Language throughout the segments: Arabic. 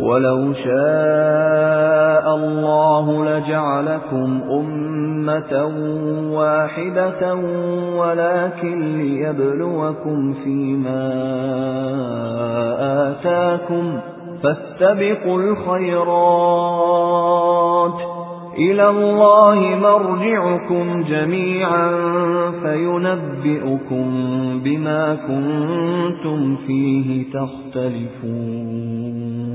وَلَوْ شَاءَ اللَّهُ لَجَعَلَكُمْ أُمَّةً وَاحِدَةً وَلَكِن لِّيَبْلُوَكُمْ فِيمَا آتَاكُمْ فَاسْتَبِقُوا الْخَيْرَاتِ إِلَى اللَّهِ مَرْجِعُكُمْ جَمِيعًا فَيُنَبِّئُكُم بِمَا كُنتُمْ فِيهِ تَخْتَلِفُونَ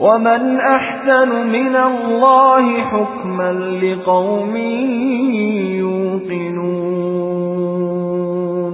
وَمَنْ أَحْسَنُ مِنَ اللَّهِ حُكْمًا لِقَوْمٍ يُوقِنُونَ